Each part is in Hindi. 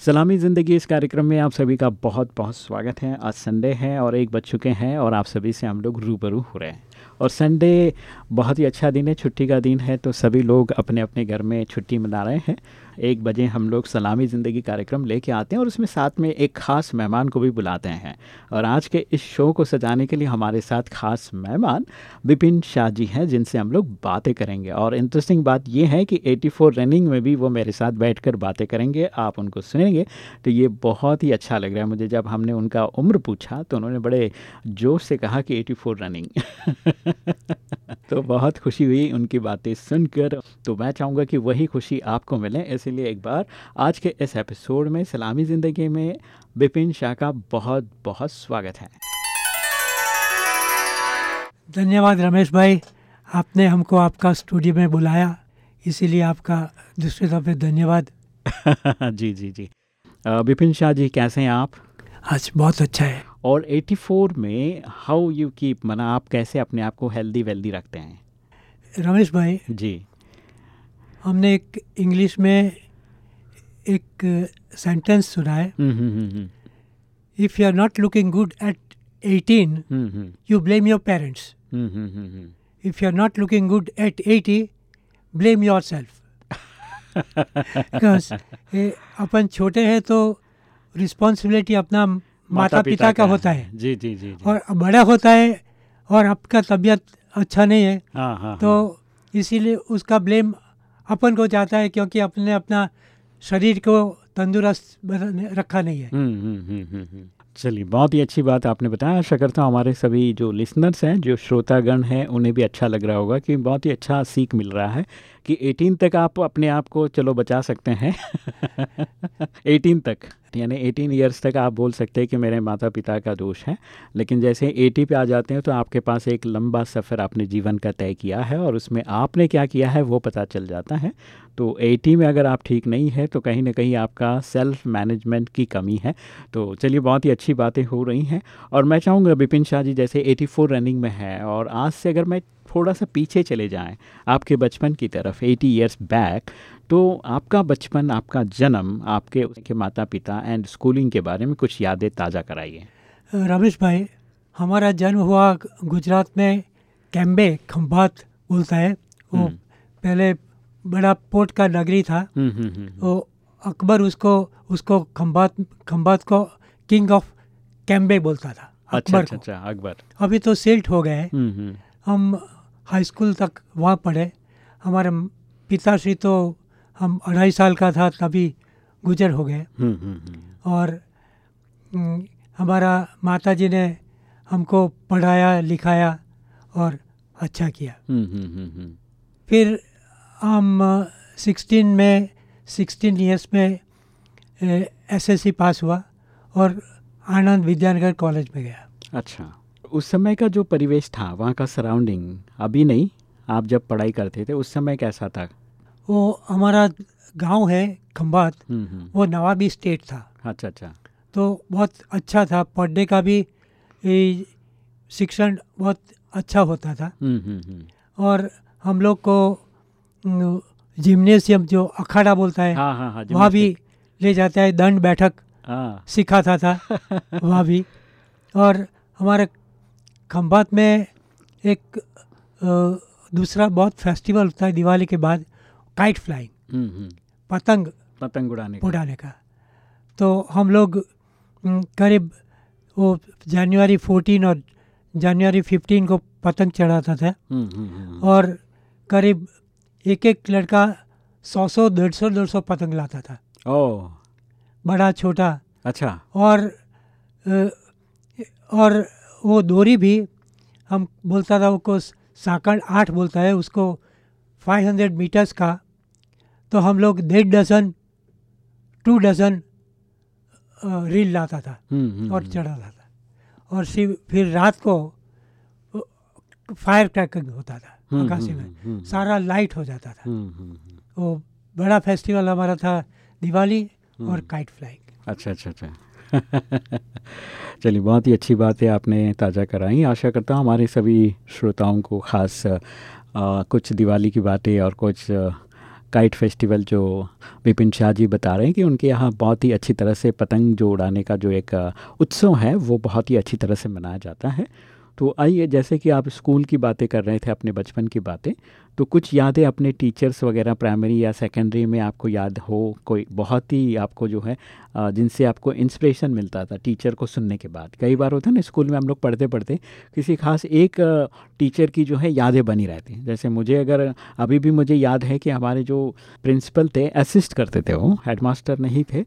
सलामी ज़िंदगी इस कार्यक्रम में आप सभी का बहुत बहुत स्वागत है। आज संडे है और एक बज चुके हैं और आप सभी से हम लोग रूबरू हो रहे हैं। और संडे बहुत ही अच्छा दिन है, छुट्टी का दिन है तो सभी लोग अपने अपने घर में छुट्टी मना रहे हैं। एक बजे हम लोग सलामी ज़िंदगी कार्यक्रम लेके आते हैं और उसमें साथ में एक ख़ास मेहमान को भी बुलाते हैं। और आज के इस शो को सजाने के लिए हमारे साथ ख़ास मेहमान विपिन शाह जी हैं, जिनसे हम लोग बातें करेंगे। और इंटरेस्टिंग बात यह है कि 84 रनिंग में भी वो मेरे साथ बैठकर बातें करेंगे, आप उनको सुनेंगे। तो ये बहुत ही अच्छा लग रहा है मुझे। जब हमने उनका उम्र पूछा तो उन्होंने बड़े जोश से कहा कि एटी रनिंग तो बहुत खुशी हुई उनकी बातें सुनकर। तो मैं चाहूँगा कि वही खुशी आपको मिले इसीलिए एक बार आज के इस एपिसोड में सलामी ज़िंदगी में विपिन शाह का बहुत बहुत स्वागत है। धन्यवाद रमेश भाई आपने हमको आपका स्टूडियो में बुलाया इसीलिए आपका दूसरी तरफ़ धन्यवाद। जी जी जी। विपिन शाह जी कैसे हैं आप? आज बहुत अच्छा है। और 84 में हाउ यू कीप मना आप कैसे अपने आप को हेल्दी वेल्दी रखते हैं? रमेश भाई जी। हमने एक इंग्लिश में एक सेंटेंस सुना है। If you are not looking good at 18 you blame your parents if you are not looking good at eighty blame yourself अपन छोटे हैं तो रिस्पॉन्सिबिलिटी अपना माता पिता पिता का होता है। जी जी जी, जी। और बड़ा होता है और आपका तबीयत अच्छा नहीं है हाँ, हाँ, तो हाँ। इसीलिए उसका ब्लेम अपन को जाता है क्योंकि अपने अपना शरीर को तंदुरुस्त रखा नहीं है। हम्म, हम्म, हम्म, चलिए बहुत ही अच्छी बात आपने बताया। आशा करता हूँ हमारे सभी जो लिसनर्स हैं जो श्रोतागण हैं उन्हें भी अच्छा लग रहा होगा कि बहुत ही अच्छा सीख मिल रहा है। कि 18 तक आप अपने आप को चलो बचा सकते हैं। 18 तक, यानी 18 इयर्स तक आप बोल सकते हैं कि मेरे माता पिता का दोष है। लेकिन जैसे 80 पे आ जाते हैं तो आपके पास एक लंबा सफ़र आपने जीवन का तय किया है और उसमें आपने क्या किया है वो पता चल जाता है। तो 80 में अगर आप ठीक नहीं है तो कहीं ना कहीं आपका सेल्फ मैनेजमेंट की कमी है। तो चलिए बहुत ही अच्छी बातें हो रही हैं। और मैं चाहूँगा विपिन शाह जी जैसे 84 रनिंग में है और आज से अगर मैं थोड़ा सा पीछे चले जाएँ आपके बचपन की तरफ़ 80 इयर्स बैक तो आपका बचपन आपका जन्म आपके उसके माता पिता एंड स्कूलिंग के बारे में कुछ यादें ताज़ा कराइए। रमेश भाई हमारा जन्म हुआ गुजरात में कैम्बे खम्बात बोलता है। वो पहले बड़ा पोर्ट का नगरी था। वो अकबर उसको उसको खम्बात खम्बात को किंग ऑफ़ कैम्बे बोलता था अकबर अच्छा, अच्छा, अकबर। अभी तो सिल्ट हो गए हम हाई स्कूल तक वहाँ पढ़े। हमारे पिताश्री तो हम अढ़ाई साल का था तभी गुजर हो गए। और हमारा माता जी ने हमको पढ़ाया लिखाया और अच्छा किया। फिर हम सिक्सटीन में सिक्सटीन ईयर्स में एसएससी पास हुआ और आनंद विद्यानगर कॉलेज में गया। अच्छा। उस समय का जो परिवेश था वहाँ का सराउंडिंग अभी नहीं आप जब पढ़ाई करते थे उस समय कैसा था? वो हमारा गाँव है खम्बात वो नवाबी स्टेट था। अच्छा अच्छा। तो बहुत अच्छा था पढ़ने का भी शिक्षण बहुत अच्छा होता था। और हम लोग को जिम्नेशियम जो अखाड़ा बोलता है हाँ, हाँ, हाँ, वहाँ भी ले जाता है दंड बैठक सिखाता था वहाँ भी। और हमारे खम्बात में एक दूसरा बहुत फेस्टिवल होता है दिवाली के बाद काइट फ्लाइंग पतंग। पतंग उड़ाने उड़ाने का। तो हम लोग करीब वो जनवरी फोर्टीन और जनवरी फिफ्टीन को पतंग चढ़ाता था। और करीब एक एक लड़का सौ सौ डेढ़ सौ डेढ़ सौ पतंग लाता था। ओ बड़ा छोटा। अच्छा। और और वो डोरी भी हम बोलता था उसको साकड़ आठ बोलता है उसको 500 मीटर्स का। तो हम लोग डेढ़ डजन टू डजन रील लाता था हम्म, हम्म, और हम्म। चढ़ाता था। और फिर रात को फायर क्रैकिंग होता था आकाशी में। सारा लाइट हो जाता था। वो बड़ा फेस्टिवल हमारा था दिवाली और। काइट फ्लाइंग अच्छा अच्छा अच्छा। चलिए बहुत ही अच्छी बात है आपने ताज़ा कराई। आशा करता हूँ हमारे सभी श्रोताओं को ख़ास कुछ दिवाली की बातें और कुछ आ, काइट फेस्टिवल जो विपिन शाह जी बता रहे हैं कि उनके यहाँ बहुत ही अच्छी तरह से पतंग जो उड़ाने का जो एक उत्सव है वो बहुत ही अच्छी तरह से मनाया जाता है। तो आइए, जैसे कि आप स्कूल की बातें कर रहे थे, अपने बचपन की बातें तो कुछ यादें अपने टीचर्स वगैरह प्राइमरी या सेकेंडरी में आपको याद हो, कोई बहुत ही आपको जो है जिनसे आपको इंस्पिरेशन मिलता था टीचर को सुनने के बाद। कई बार होता है ना, स्कूल में हम लोग पढ़ते पढ़ते किसी खास एक टीचर की जो है यादें बनी रहती हैं। जैसे मुझे अगर, अभी भी मुझे याद है कि हमारे जो प्रिंसिपल थे असिस्ट करते थे वो हेडमास्टर नहीं थे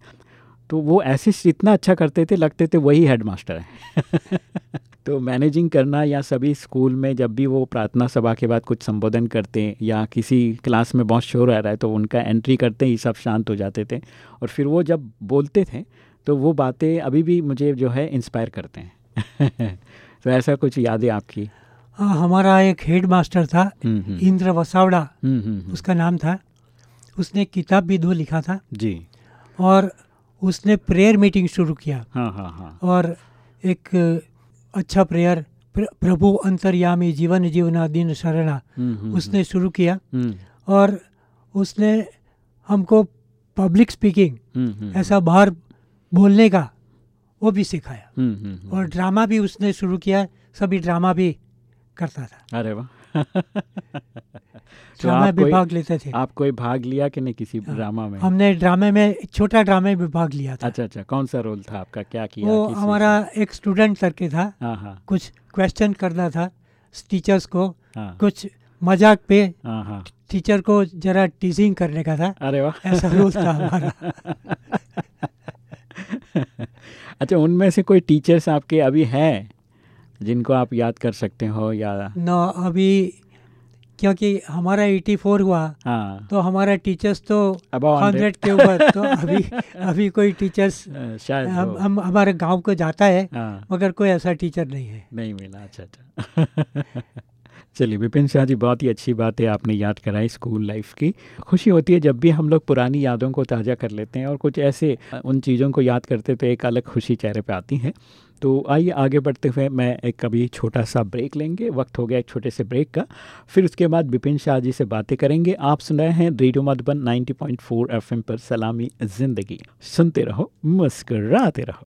तो वो असिस्ट इतना अच्छा करते थे, लगते थे वही हेडमास्टर है। तो मैनेजिंग करना या सभी स्कूल में जब भी वो प्रार्थना सभा के बाद कुछ संबोधन करते हैं या किसी क्लास में बहुत शोर आ रहा है तो उनका एंट्री करते ही सब शांत हो जाते थे। और फिर वो जब बोलते थे तो वो बातें अभी भी मुझे जो है इंस्पायर करते हैं। तो ऐसा कुछ यादें आपकी? हाँ हमारा एक हेड मास्टर था हम्म, हम्म, इंद्र वसावड़ा। हम्म, उसका नाम था। उसने किताब भी दो लिखा था। जी। और उसने प्रेयर मीटिंग शुरू किया। हाँ हाँ हाँ। और एक अच्छा प्रेयर प्र, प्रभु अंतर्यामी जीवन जीवना दिन शरणा हम्म, हम्म, उसने शुरू किया हम्म, और उसने हमको पब्लिक स्पीकिंग हम्म, हम्म, ऐसा बाहर बोलने का वो भी सिखाया। हम्म, हम्म, हम्म, और ड्रामा भी उसने शुरू किया सभी ड्रामा भी करता था। अरे वाह। ड्रामा आप में कोई भाग लेते थे। आप कोई भाग लिया कि नहीं किसी हाँ, ड्रामा में? हमने ड्रामे में छोटा ड्रामे में भाग लिया था। अच्छा अच्छा। कौन सा रोल था आपका? क्या किया? वो हमारा एक स्टूडेंट करके था? हाँ हाँ। कुछ क्वेश्चन करना था टीचर्स को। कुछ मज़ाक पे हाँ हाँ। टीचर को जरा टीजिंग करने का था। अरे वाह। ऐसा रोल था हमारा। अच्छा उनमें से कोई टीचर्स आपके अभी हैं? जिनको आप याद कर सकते हो या न अभी क्योंकि हमारा 84 हुआ हाँ। तो हमारा टीचर्स तो Above 100 हंड्रेड के ऊपर तो अभी अभी कोई टीचर्स शायद हम हम हमारे गाँव को जाता है हाँ। मगर कोई ऐसा टीचर नहीं है। नहीं मिला अच्छा अच्छा। चलिए विपिन शाह जी बहुत ही अच्छी बात है आपने याद कराई स्कूल लाइफ की। खुशी होती है जब भी हम लोग पुरानी यादों को ताज़ा कर लेते हैं और कुछ ऐसे उन चीज़ों को याद करते तो एक अलग खुशी चेहरे पे आती है। तो आइए आगे बढ़ते हुए मैं एक कभी छोटा सा ब्रेक लेंगे। वक्त हो गया एक छोटे से ब्रेक का। फिर उसके बाद विपिन शाह जी से बातें करेंगे। आप सुन रहे हैं रेडियो मधुबन 90.4 एफएम पर सलामी ज़िंदगी। सुनते रहो, मुस्कराते रहो।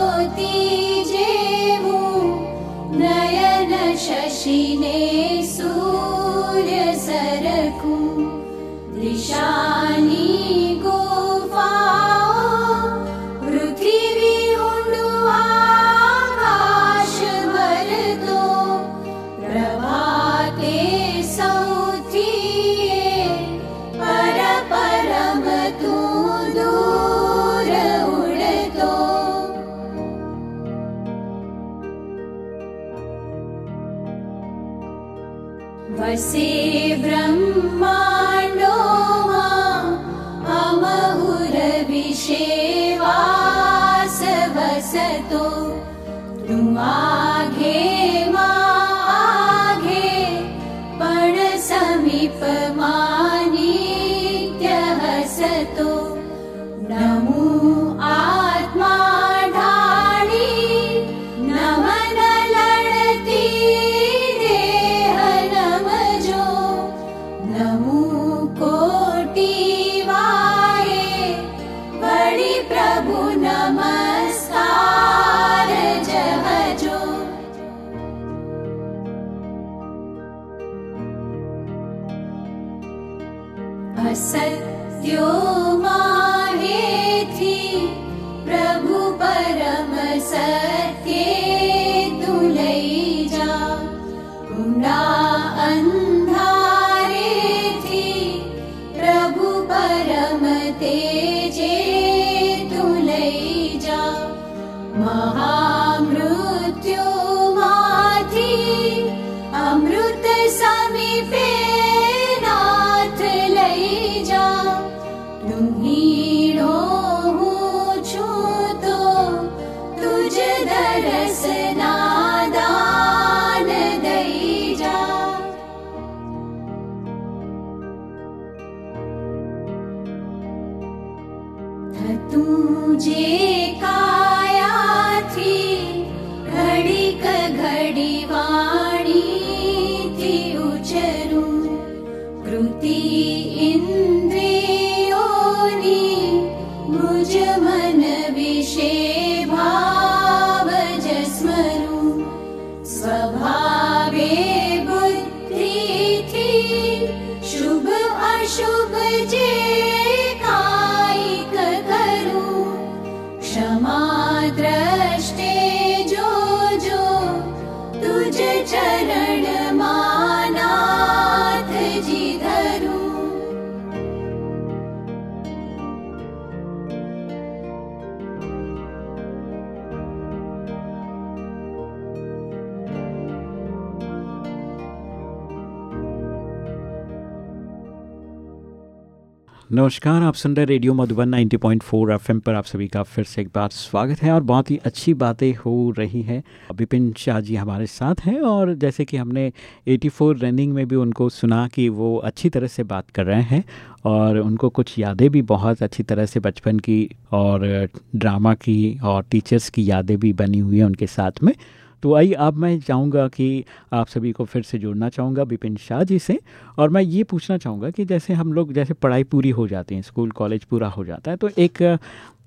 नमस्कार, आप सुन रहे रेडियो मधुबन 90.4 एफएम पर आप सभी का फिर से एक बार स्वागत है और बहुत ही अच्छी बातें हो रही हैं। विपिन शाह जी हमारे साथ हैं और जैसे कि हमने 84 रनिंग में भी उनको सुना कि वो अच्छी तरह से बात कर रहे हैं और उनको कुछ यादें भी बहुत अच्छी तरह से बचपन की और ड्रामा की और टीचर्स की यादें भी बनी हुई हैं उनके साथ में। तो आई अब मैं चाहूँगा कि आप सभी को फिर से जोड़ना चाहूँगा बिपिन शाह जी से और मैं ये पूछना चाहूँगा कि जैसे हम लोग जैसे पढ़ाई पूरी हो जाती है स्कूल कॉलेज पूरा हो जाता है तो एक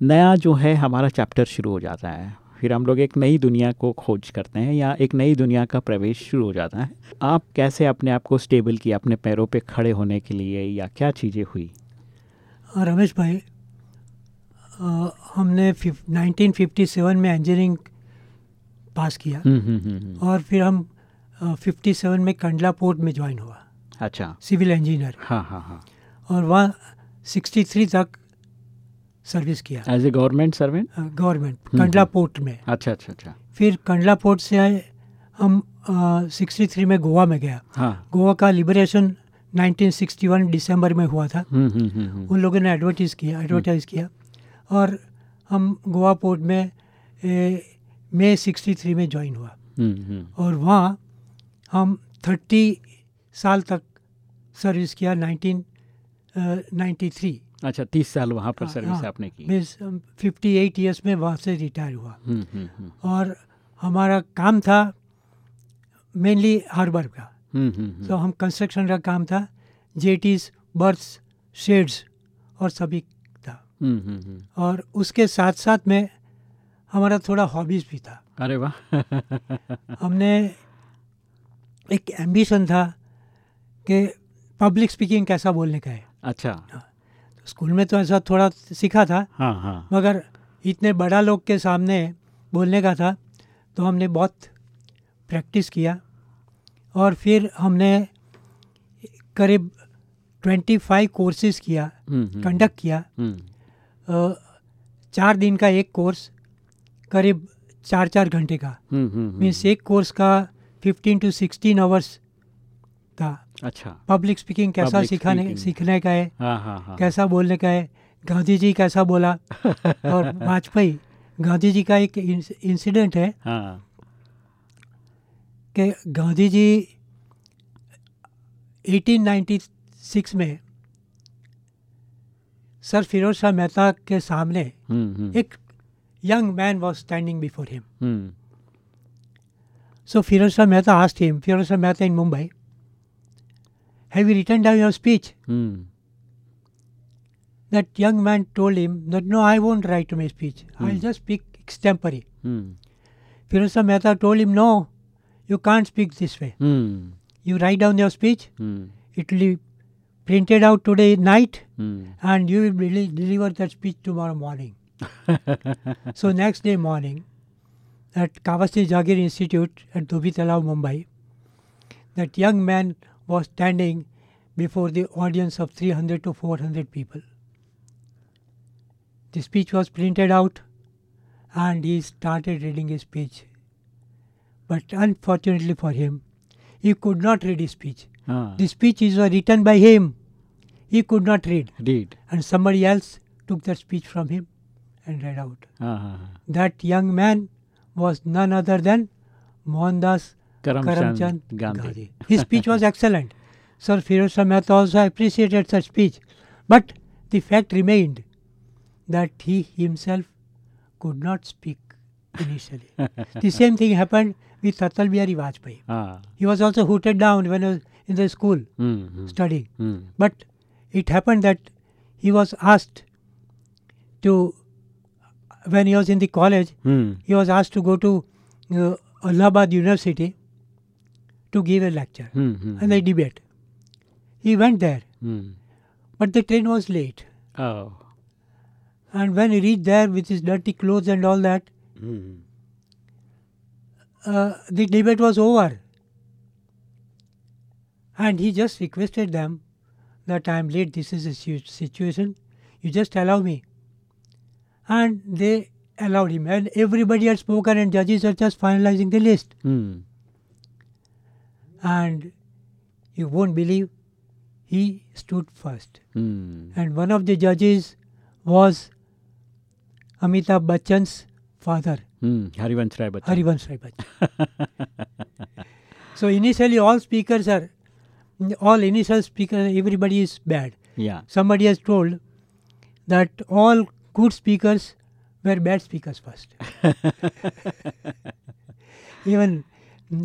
नया जो है हमारा चैप्टर शुरू हो जाता है। फिर हम लोग एक नई दुनिया को खोज करते हैं या एक नई दुनिया का प्रवेश शुरू हो जाता है। आप कैसे अपने आप को स्टेबल किया अपने पैरों पे खड़े होने के लिए या क्या चीज़ें हुई? रमेश भाई अ, हमने फिफ, 1957 में इंजीनियरिंग पास किया। हम्म हम्म हम्म और फिर हम फिफ्टी सेवन में कंडला पोर्ट में ज्वाइन हुआ। अच्छा। सिविल इंजीनियर हाँ हाँ हाँ। और वहाँ 63 तक सर्विस किया। As a government servant government Kandla. Port में। अच्छा अच्छा अच्छा। फिर कंडला पोर्ट से आए हम सिक्सटी थ्री में गोवा में गया। हाँ। गोवा का लिबरेशन 1961 दिसंबर में हुआ था। उन लोगों ने एडवर्टीज़ किया एडवर्टाइज किया। और हम गोवा पोर्ट में ए, मई 63 में ज्वाइन हुआ। हम्म हम्म। और वहाँ हम 30 साल तक सर्विस किया 1993 अच्छा तीस साल वहाँ पर हाँ, सर्विस हाँ, आपने की। मीन्स फिफ्टी एट ईयर्स में वहाँ से रिटायर हुआ। हम्म हम्म हम्म। और हमारा काम था मेनली हार्बर का। तो हम कंस्ट्रक्शन का काम था जेटीज बर्थ्स शेड्स और सभी था। और उसके साथ साथ में हमारा थोड़ा हॉबीज़ भी था। अरे वाह। हमने एक एम्बिशन था कि पब्लिक स्पीकिंग कैसा बोलने का है। अच्छा। तो स्कूल में तो ऐसा थोड़ा सीखा था हाँ हाँ। मगर इतने बड़ा लोग के सामने बोलने का था तो हमने बहुत प्रैक्टिस किया। और फिर हमने करीब 25 कोर्सेज किया हम्म, हम्म, कंडक्ट किया। हम्म, चार दिन का एक कोर्स करीब चार चार घंटे का। हम्म, हम्म, हम्म, मीन्स एक कोर्स का 15 टू 16 आवर्स था अच्छा। पब्लिक स्पीकिंग कैसा Public सिखाने speaking. सीखने का है हाँ हाँ हाँ। कैसा बोलने का है गांधी जी कैसा बोला? और वाजपेयी गांधी जी का एक इंसिडेंट है हाँ। कि गांधी जी 1896 में सर फिरोज शाह मेहता के सामने एक young man was standing before him. Hmm. So Firoz Mehta asked him, Firoz Mehta in Mumbai, have you written down your speech? Hmm. That young man told him that no, I won't write my speech. Hmm. I'll just speak extempore. Hmm. Mehta told him, no, you can't speak this way. Hmm. You write down your speech. Hmm. It will be printed out today night, hmm. and you will deliver that speech tomorrow morning. so next day morning, at Kavasi Jagir Institute at Dhobi Talao, Mumbai, that young man was standing before the audience of 300 to 400 people. The speech was printed out and he started reading his speech. But unfortunately for him, he could not read his speech. Ah. The speeches were written by him. He could not read. Read. And somebody else took that speech from him and read out. Uh-huh. That young man was none other than Mohandas Karamchand, Gandhi. Gandhi. His speech was excellent. Sir Firoz Shah also appreciated such speech. But the fact remained that he himself could not speak initially. the same thing happened with Atal Bihari Vajpayee. He was also hooted down when he was in the school mm-hmm. studying. Mm. But it happened that he was asked to when he was in the college, mm. he was asked to go to uh, Allahabad University to give a lecture mm-hmm. and a debate. He went there, mm. but the train was late. Oh. And when he reached there with his dirty clothes and all that, mm. uh, the debate was over. And he just requested them that I am late, this is a situation, you just allow me and they allowed him. And everybody had spoken, and judges are just finalizing the list. Mm. And you won't believe he stood first. Mm. And one of the judges was Amitabh Bachchan's father. Mm. Harivansh Rai Bachchan. Harivansh Rai Bachchan. so initially, all speakers are, all initial speakers, everybody is bad. Yeah. Somebody has told that all good speakers were bad speakers first. Even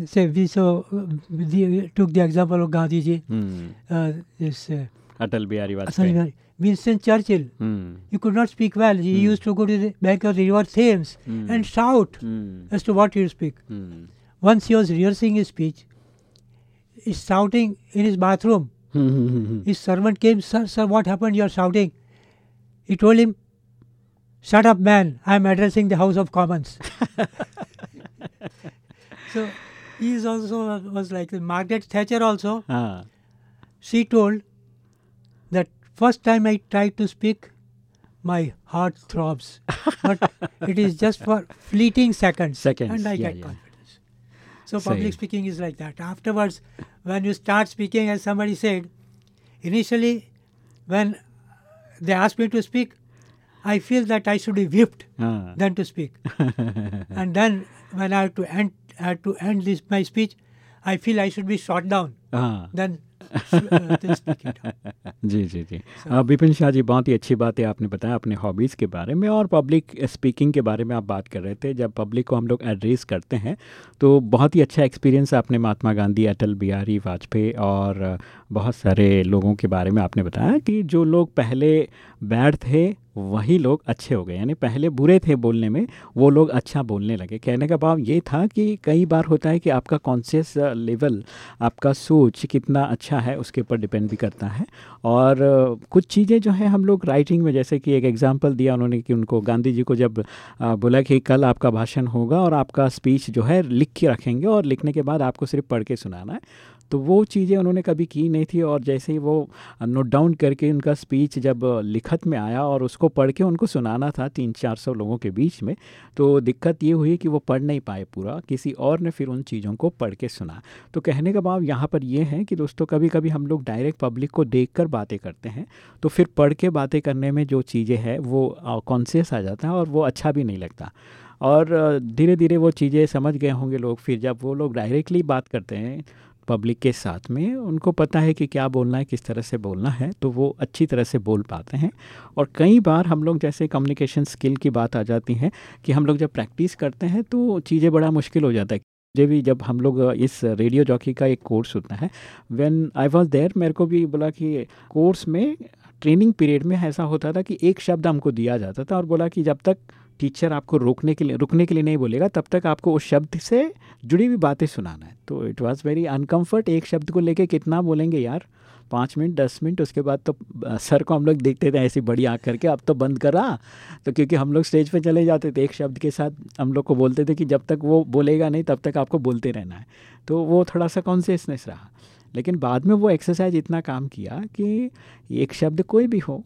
say we so we took the example of Gandhi ji. Hmm. Uh, this uh, Atal Bihari Vajpayee. Winston Churchill. Hmm. He could not speak well. He hmm. used to go to the bank of the river Thames and shout as to what he would speak. Once he was rehearsing his speech, he's shouting in his bathroom. his servant came, sir, sir, what happened? You're shouting. He told him, Shut up, man. I am addressing the House of Commons. so he is also was like Margaret Thatcher also. हाँ She told that first time I tried to speak, my heart throbs, but it is just for fleeting seconds, Seconds, and I yeah, get yeah. confidence. So public speaking is like that. Afterwards, when you start speaking, as somebody said, initially, when they ask me to speak, I feel that I should be whipped than to speak. and then when I have to end, I have to end this my speech, I feel I should be shot down हाँ। Than uh. जी जी जी। विपिन शाह जी बहुत ही अच्छी बात है आपने बताया अपने हॉबीज़ के बारे में और पब्लिक स्पीकिंग के बारे में आप बात कर रहे थे। जब पब्लिक को हम लोग एड्रेस करते हैं तो बहुत ही अच्छा एक्सपीरियंस आपने महात्मा गांधी अटल बिहारी वाजपेयी और बहुत सारे लोगों के बारे में आपने बताया कि जो लोग पहले बैड थे वही लोग अच्छे हो गए। यानी पहले बुरे थे बोलने में वो लोग अच्छा बोलने लगे। कहने का भाव ये था कि कई बार होता है कि आपका कॉन्शियस लेवल आपका सोच कितना अच्छा है उसके ऊपर डिपेंड भी करता है। और कुछ चीज़ें जो है हम लोग राइटिंग में, जैसे कि एक एग्जांपल दिया उन्होंने कि उनको गांधी जी को जब बोला कि कल आपका भाषण होगा और आपका स्पीच जो है लिख के रखेंगे और लिखने के बाद आपको सिर्फ़ पढ़ के सुनाना है। तो वो चीज़ें उन्होंने कभी की नहीं थी और जैसे ही वो नोट डाउन करके उनका स्पीच जब लिखत में आया और उसको पढ़ के उनको सुनाना था तीन चार सौ लोगों के बीच में तो दिक्कत ये हुई कि वो पढ़ नहीं पाए पूरा, किसी और ने फिर उन चीज़ों को पढ़ के सुना। तो कहने का भाव यहाँ पर ये है कि दोस्तों कभी कभी हम लोग डायरेक्ट पब्लिक को देख कर बातें करते हैं तो फिर पढ़ के बातें करने में जो चीज़ें हैं वो कॉन्सियस आ जाता है और वो अच्छा भी नहीं लगता। और धीरे धीरे वो चीज़ें समझ गए होंगे लोग, फिर जब वो लोग डायरेक्टली बात करते हैं पब्लिक के साथ में उनको पता है कि क्या बोलना है, किस तरह से बोलना है तो वो अच्छी तरह से बोल पाते हैं। और कई बार हम लोग जैसे कम्युनिकेशन स्किल की बात आ जाती है कि हम लोग जब प्रैक्टिस करते हैं तो चीज़ें बड़ा मुश्किल हो जाता है। मुझे भी जब हम लोग इस रेडियो जॉकी का एक कोर्स होता है व्हेन आई वाज देयर मेरे को भी बोला कि कोर्स में ट्रेनिंग पीरियड में ऐसा होता था कि एक शब्द हमको दिया जाता था और बोला कि जब तक टीचर आपको रोकने के लिए, रुकने के लिए नहीं बोलेगा, तब तक आपको उस शब्द से जुड़ी हुई बातें सुनाना है। तो इट वाज वेरी अनकंफर्ट एक शब्द को लेके कितना बोलेंगे यार? पाँच मिनट, दस मिनट, उसके बाद तो सर को हम लोग देखते थे ऐसी बड़ी आँख करके, अब तो बंद करा। तो क्योंकि हम लोग स्टेज पे चले जाते थे, एक शब्द के साथ हम लोग को बोलते थे कि जब तक वो बोलेगा नहीं, तब तक आपको बोलते रहना है। तो वो थोड़ा सा कॉन्सियसनेस रहा। लेकिन बाद में वो एक्सरसाइज इतना काम किया कि एक शब्द कोई भी हो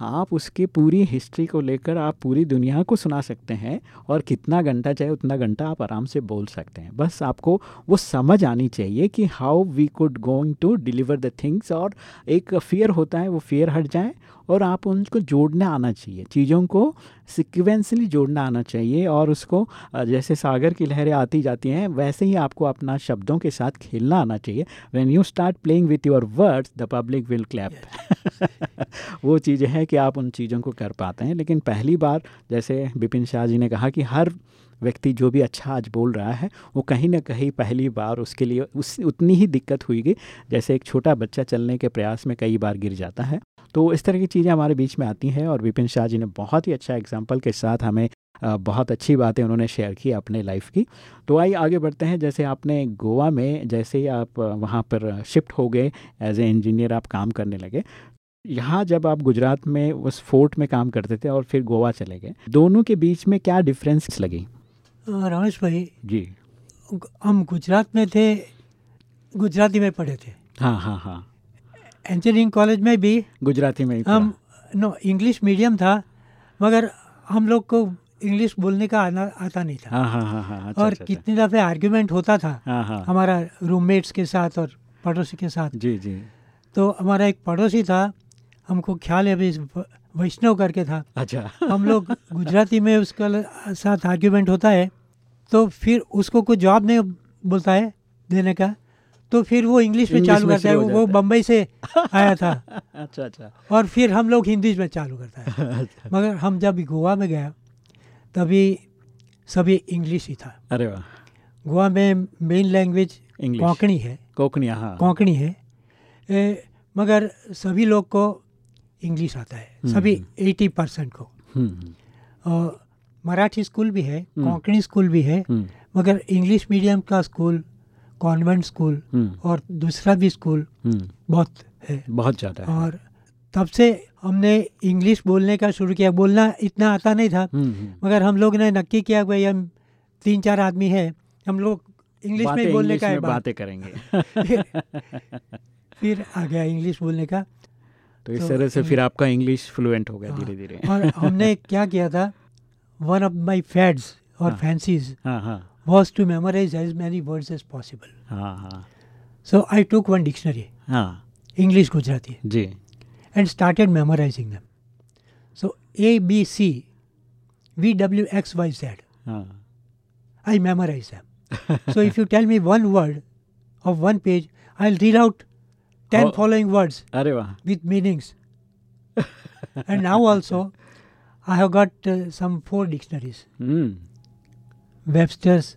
आप उसकी पूरी हिस्ट्री को लेकर आप पूरी दुनिया को सुना सकते हैं और कितना घंटा चाहे उतना घंटा आप आराम से बोल सकते हैं। बस आपको वो समझ आनी चाहिए कि how we could going to deliver the things और एक फियर होता है, वो फियर हट जाए और आप उनको जोड़ने आना चाहिए। चीज़ों को सिक्वेंसली जोड़ना आना चाहिए और उसको जैसे सागर की लहरें आती जाती हैं वैसे ही आपको अपना शब्दों के साथ खेलना आना चाहिए। When you start playing with your words the public will clap वो चीज़ें हैं कि आप उन चीज़ों को कर पाते हैं। लेकिन पहली बार जैसे बिपिन शाह जी ने कहा कि हर व्यक्ति जो भी अच्छा आज बोल रहा है वो कहीं ना कहीं पहली बार उसके लिए उस उतनी ही दिक्कत हुई गई जैसे एक छोटा बच्चा चलने के प्रयास में कई बार गिर जाता है। तो इस तरह की चीज़ें हमारे बीच में आती हैं और विपिन शाह जी ने बहुत ही अच्छा एग्ज़ाम्पल के साथ हमें बहुत अच्छी बातें उन्होंने शेयर की अपने लाइफ की। तो आइए आगे बढ़ते हैं। जैसे आपने गोवा में जैसे ही आप वहाँ पर शिफ्ट हो गए एज ए इंजीनियर आप काम करने लगे यहाँ जब आप गुजरात में उस फोर्ट में काम करते थे और फिर गोवा चले गए दोनों के बीच में क्या डिफरेंस लगी? रमेश भाई जी। हम गुजरात में थे गुजराती में पढ़े थे। हाँ हाँ हाँ। इंजीनियरिंग कॉलेज में भी गुजराती में हम नो इंग्लिश मीडियम था मगर हम लोग को इंग्लिश बोलने का आना आता नहीं था। हाँ हाँ हाँ अच्छा, और अच्छा, कितनी दफ़े आर्ग्यूमेंट होता था हमारा रूममेट्स के साथ और पड़ोसी के साथ। जी जी। तो हमारा एक पड़ोसी था हमको ख्याल है अभी वैष्णव करके था। अच्छा। हम लोग गुजराती में उसका साथ आर्ग्यूमेंट होता है तो फिर उसको कोई जवाब नहीं बोलता है देने का। तो फिर वो इंग्लिश में चालू करता है वो बम्बई से आया था। अच्छा अच्छा। और फिर हम लोग हिंदी में चालू करता है। अच्छा। मगर हम जब गोवा में गया तभी सभी इंग्लिश ही था। अरे वाह। गोवा में मेन लैंग्वेज इंग्लिश कोंकणी है। कोंकणी हाँ। कोंकणी है। ए, मगर सभी लोग को इंग्लिश आता है। हम्म, सभी हम्म। एटी परसेंट को। हम्म, और मराठी स्कूल भी है हम्म। कोंकणी स्कूल भी है हम्म, मगर इंग्लिश मीडियम का स्कूल कॉन्वेंट स्कूल हम्म, और दूसरा भी स्कूल हम्म, बहुत है। बहुत ज़्यादा और तब से हमने इंग्लिश बोलने का शुरू किया। बोलना इतना आता नहीं था हम्म। मगर हम लोग ने नक्की किया भाई हम तीन चार आदमी हैं हम लोग इंग्लिश में बोलने का है बात। करेंगे। फिर आ गया इंग्लिश बोलने का। तो इस तो तरह से फिर आपका इंग्लिश फ्लुएंट हो गया हाँ, धीरे धीरे और हमने क्या किया था वन ऑफ़ माई फैड्स और। फैंसीज हाँ। was to memorize as many words as possible. Uh-huh. So I took one dictionary, uh-huh. English Gujarati, Ji. and started memorizing them. So A, B, C, V, W, X, Y, Z. Uh-huh. I them. so if you tell me one word of one page, I'll read out 10 oh. following words with meanings. and now also, I have got uh, some four dictionaries. Mm. Webster's,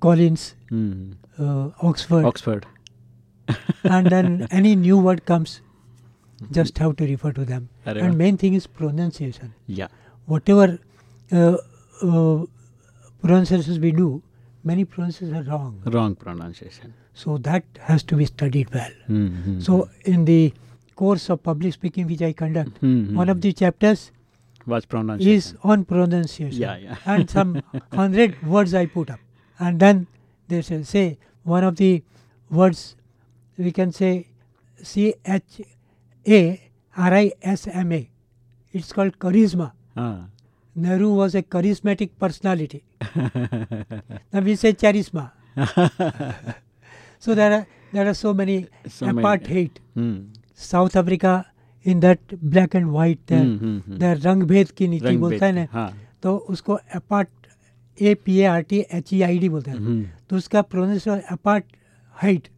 Collins, mm. uh, Oxford. Oxford. and then any new word comes, just how to refer to them. And main thing is pronunciation. Yeah. Whatever uh, uh, pronunciations we do, many pronunciations are wrong. Wrong pronunciation. So that has to be studied well. Mm-hmm. So hmm. in the course of public speaking which I conduct, mm-hmm. one of the chapters was is on pronunciation. Yeah, yeah. and some hundred words I put up. And then they shall say one of the words we can say C H A R I S M A. It's called charisma. Ah. Nehru was a charismatic personality. now we say charisma. so there are there are so many so apartheid. Many. Hmm. South Africa in that black and white रंग भेद की नीति बोलता है ना? हाँ। तो उसको apart A P A R T H E I D बोलते हैं। हम्म। तो उसका proneness apart height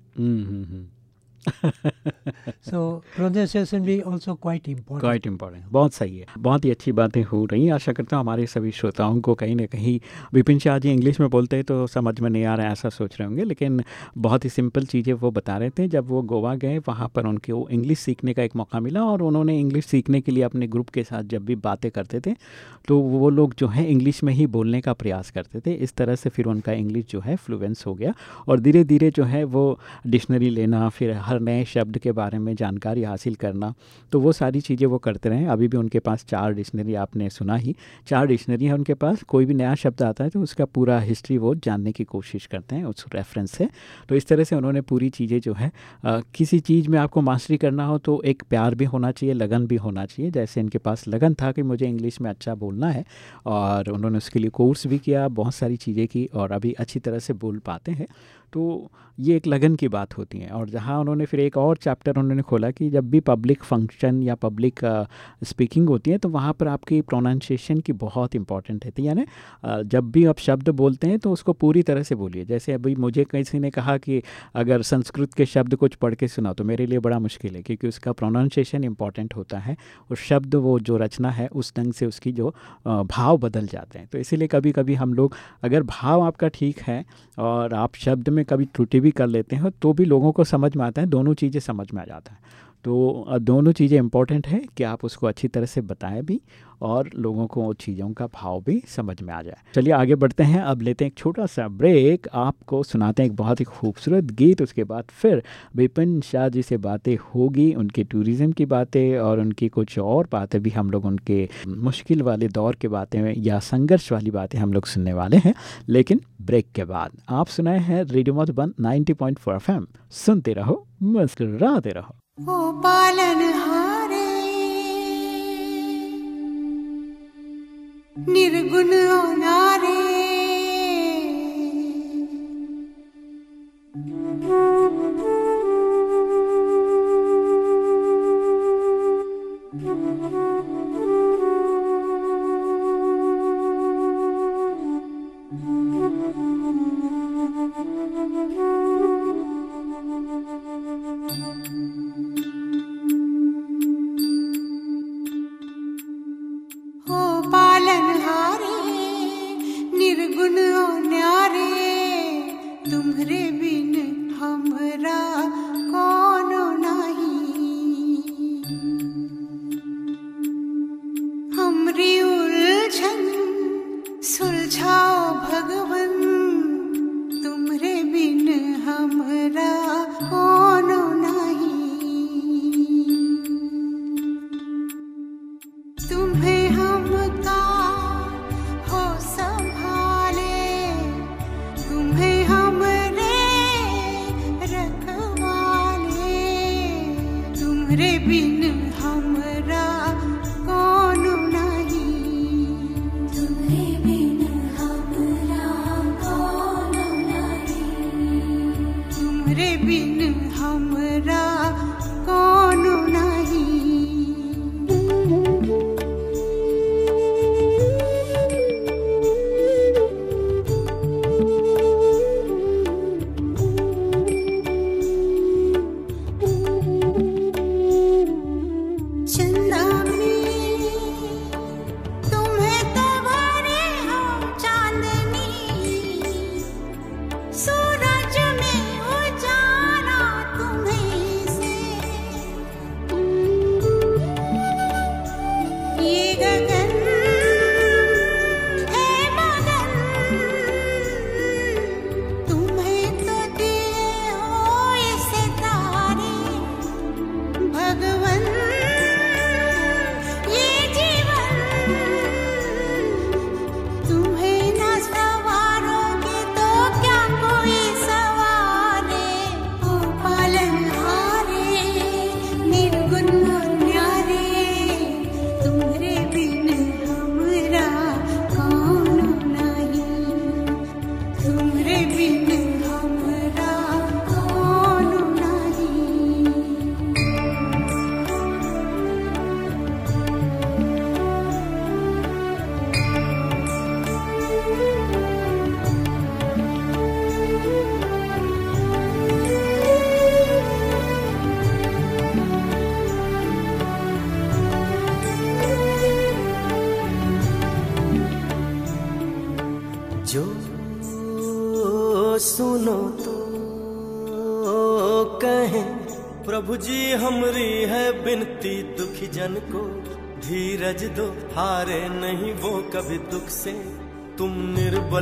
so, pronunciation भी also quite important. Quite important बहुत सही है। बहुत ही अच्छी बातें हो रही आशा करता हूँ हमारे सभी श्रोताओं को कहीं ना कहीं विपिन शाह जी इंग्लिश में बोलते हैं तो समझ में नहीं आ रहा है, ऐसा सोच रहे होंगे। लेकिन बहुत ही सिंपल चीज़ें वो बता रहे थे। जब वो गोवा गए, वहाँ पर उनके वो इंग्लिश सीखने का एक मौका मिला और उन्होंने इंग्लिश सीखने के लिए अपने ग्रुप के साथ जब भी बातें करते थे तो वो लोग जो है इंग्लिश में ही बोलने का प्रयास करते थे। इस तरह से फिर उनका इंग्लिश जो है फ्लुएंस हो गया और धीरे धीरे जो है वो डिक्शनरी लेना, फिर हर नए शब्द के बारे में जानकारी हासिल करना तो वो सारी चीज़ें वो करते रहें। अभी भी उनके पास चार डिक्शनरी आपने सुना ही। चार डिक्शनरी है उनके पास। कोई भी नया शब्द आता है तो उसका पूरा हिस्ट्री वो जानने की कोशिश करते हैं, उस रेफरेंस से। तो इस तरह से उन्होंने पूरी चीज़ें जो है किसी चीज़ में आपको मास्टरी करना हो तो एक प्यार भी होना चाहिए, लगन भी होना चाहिए। जैसे इनके पास लगन था कि मुझे इंग्लिश में अच्छा बोलना है और उन्होंने उसके लिए कोर्स भी किया, बहुत सारी चीज़ें की और अभी अच्छी तरह से बोल पाते हैं। तो ये एक लगन की बात होती है और जहाँ उन्होंने फिर एक और चैप्टर उन्होंने खोला कि जब भी पब्लिक फ़ंक्शन या पब्लिक स्पीकिंग होती है तो वहाँ पर आपकी प्रोनाउंसिएशन की बहुत इंपॉर्टेंट रहती है। यानी जब भी आप शब्द बोलते हैं तो उसको पूरी तरह से बोलिए। जैसे अभी मुझे किसी ने कहा कि अगर संस्कृत के शब्द कुछ पढ़ के सुना तो मेरे लिए बड़ा मुश्किल है क्योंकि उसका प्रोनाउंसिएशन इंपॉर्टेंट होता है और शब्द वो जो रचना है उस ढंग से उसकी जो भाव बदल जाते हैं। तो इसीलिए कभी कभी हम लोग अगर भाव आपका ठीक है और आप शब्द में कभी त्रुटि भी कर लेते हैं तो भी लोगों को समझ में आता है, दोनों चीज़ें समझ में आ जाता है। तो दोनों चीज़ें इंपॉर्टेंट है कि आप उसको अच्छी तरह से बताएँ भी और लोगों को चीज़ों का भाव भी समझ में आ जाए। चलिए आगे बढ़ते हैं, अब लेते हैं एक छोटा सा ब्रेक आपको सुनाते हैं एक बहुत ही खूबसूरत गीत, उसके बाद फिर विपिन शाह जी से बातें होगी, उनके टूरिज़्म की बातें और उनकी कुछ और बातें भी हम लोग उनके मुश्किल वाले दौर के बातें या संघर्ष वाली बातें हम लोग सुनने वाले हैं। लेकिन ब्रेक के बाद आप सुनाए हैं रेडियो मधुबन 90.4 पॉइंट सुनते रहो, मुस्कुराते रहो। ओ पालन हारे। निर्गुण नारे।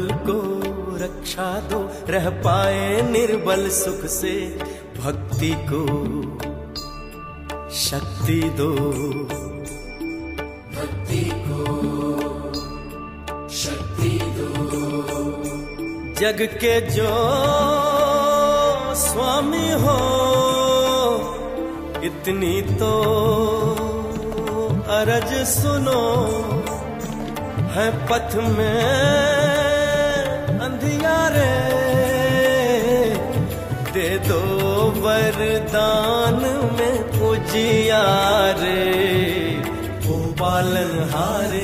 निर्बल को रक्षा दो रह पाए निर्बल सुख से भक्ति को शक्ति दो। भक्ति को शक्ति दो। जग के जो स्वामी हो इतनी तो अरज सुनो है पथ में अंधियारे दे दो वरदान में उजियारे ओ पालन हारे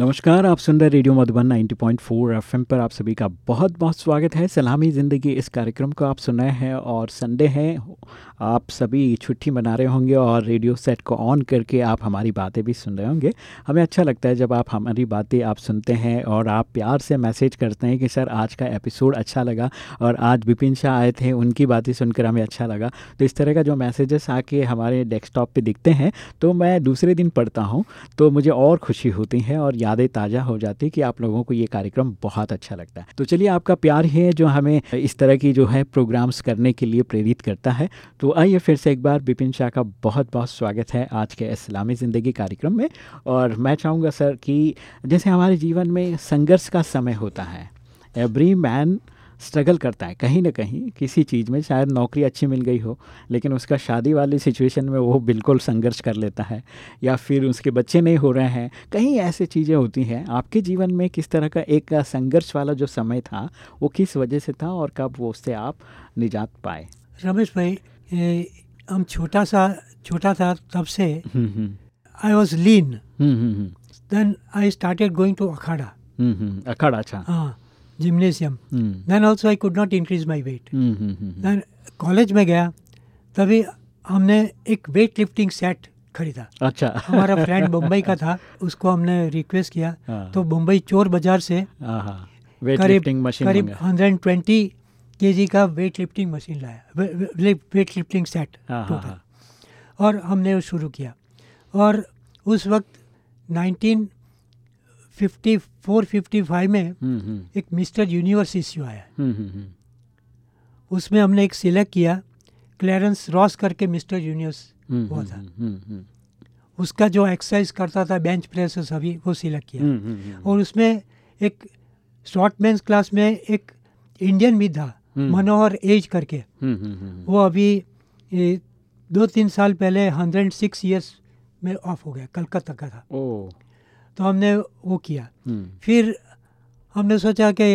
नमस्कार, आप सुन रहे रेडियो मधुबन 90.4 एफएम पर आप सभी का बहुत बहुत स्वागत है। सलामी ज़िंदगी इस कार्यक्रम को आप सुन रहे हैं और संडे है, आप सभी छुट्टी मना रहे होंगे और रेडियो सेट को ऑन करके आप हमारी बातें भी सुन रहे होंगे। हमें अच्छा लगता है जब आप हमारी बातें आप सुनते हैं और आप प्यार से मैसेज करते हैं कि, सर, आज का एपिसोड अच्छा लगा और आज विपिन शाह आए थे, उनकी बातें सुनकर हमें अच्छा लगा। तो इस तरह का जो मैसेजेस आके हमारे डेस्कटॉप पर दिखते हैं तो मैं दूसरे दिन पढ़ता हूँ तो मुझे और खुशी होती है और यादें ताज़ा हो जाती है कि आप लोगों को ये कार्यक्रम बहुत अच्छा लगता है। तो चलिए, आपका प्यार ही है जो हमें इस तरह की जो है प्रोग्राम्स करने के लिए प्रेरित करता है। तो आइए फिर से एक बार बिपिन शाह का बहुत बहुत स्वागत है आज के इस्लामी ज़िंदगी कार्यक्रम में। और मैं चाहूँगा, सर, कि जैसे हमारे जीवन में संघर्ष का समय होता है एवरी मैन स्ट्रगल करता है कहीं ना कहीं किसी चीज़ में शायद नौकरी अच्छी मिल गई हो लेकिन उसका शादी वाली सिचुएशन में वो बिल्कुल संघर्ष कर लेता है या फिर उसके बच्चे नहीं हो रहे हैं। कहीं ऐसी चीज़ें होती हैं। आपके जीवन में किस तरह का एक संघर्ष वाला जो समय था वो किस वजह से था और कब वो उससे आप निजात पाए? रमेश भाई ए, हम छोटा सा छोटा था तब से I was lean then I started going to akhara akhara अच्छा। हाँ। Gymnasium then also I could not increase my weight then college में गया तभी हमने एक वेट लिफ्टिंग सेट खरीदा। अच्छा। हमारा फ्रेंड मुंबई का था उसको हमने रिक्वेस्ट किया। हाँ। तो मुंबई चोर बाज़ार से हाँ हाँ। करीब करीब हंड्रेड ट्वेंटी के जी का वेट लिफ्टिंग मशीन लाया। वे- वे- वेट लिफ्टिंग सेट और हमने वो शुरू किया। और उस वक्त 1954 55 में हम्म हम्म। एक मिस्टर यूनिवर्स इश्यू आया। हम्म उसमें हमने एक सिलेक्ट किया क्लेरेंस रॉस करके मिस्टर यूनिवर्स हुआ था। उसका जो एक्सरसाइज करता था बेंच प्रेस सभी वो सिलेक्ट किया। और उसमें एक शॉर्ट मेंस क्लास में एक इंडियन भी था। मनोहर एज करके। वो अभी दो तीन साल पहले हंड्रेड सिक्स ईयर्स में ऑफ़ हो गया कलकत्ता का था। ओ। तो हमने वो किया। हम्म, फिर हमने सोचा कि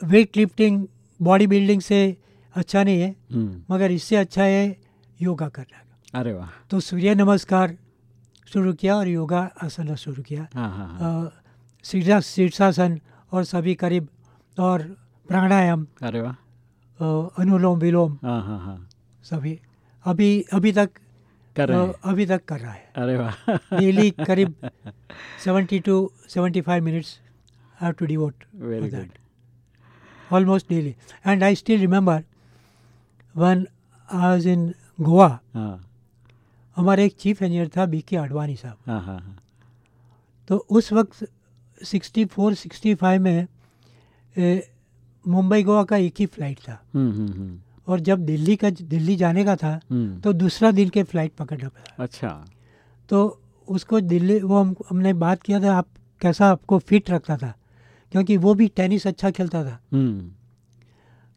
वेट लिफ्टिंग बॉडी बिल्डिंग से अच्छा नहीं है हम्म, मगर इससे अच्छा है योगा करना। अरे वाह। तो सूर्य नमस्कार शुरू किया और योगा आसना शुरू किया। हाँ हाँ हाँ। शीर्षा शीर्षासन और सभी करीब और प्राणायाम अरे वाह। अनुलोम विलोम हाँ हाँ हाँ। सभी। अभी अभी तक कर रहे हैं। अभी तक कर रहा है। अरे वाह। डेली करीब 70 to 75 minutes have to devote very good almost daily. And I still remember when I was in Goa, हाँ। हमारे एक चीफ इंजीनियर था बी के आडवाणी साहब। हाँ हाँ तो उस वक्त 64 65 में मुंबई गोवा का एक ही फ़्लाइट था। हम्म हम्म हम्म। और जब दिल्ली का दिल्ली जाने का था हम्म, तो दूसरा दिन के फ़्लाइट पकड़ना पड़ा। अच्छा। तो उसको दिल्ली वो हम हमने बात किया था आप कैसा आपको फिट रखता था क्योंकि वो भी टेनिस अच्छा खेलता था। हम्म।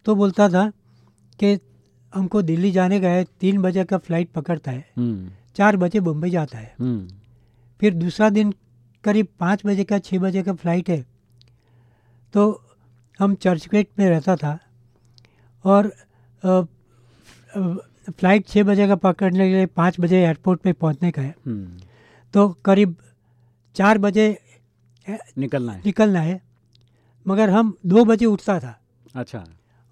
तो बोलता था कि हमको दिल्ली जाने का है तीन बजे का फ़्लाइट पकड़ता है हम्म। चार बजे बम्बई जाता है। फिर दूसरा दिन करीब पाँच बजे का छः बजे का फ़्लाइट है तो हम चर्चगेट में रहता था और फ़्लाइट छः बजे का पकड़ने के लिए पाँच बजे एयरपोर्ट पे पहुँचने का है। हम्म। तो करीब चार बजे निकलना है। निकलना है। मगर हम दो बजे उठता था। अच्छा।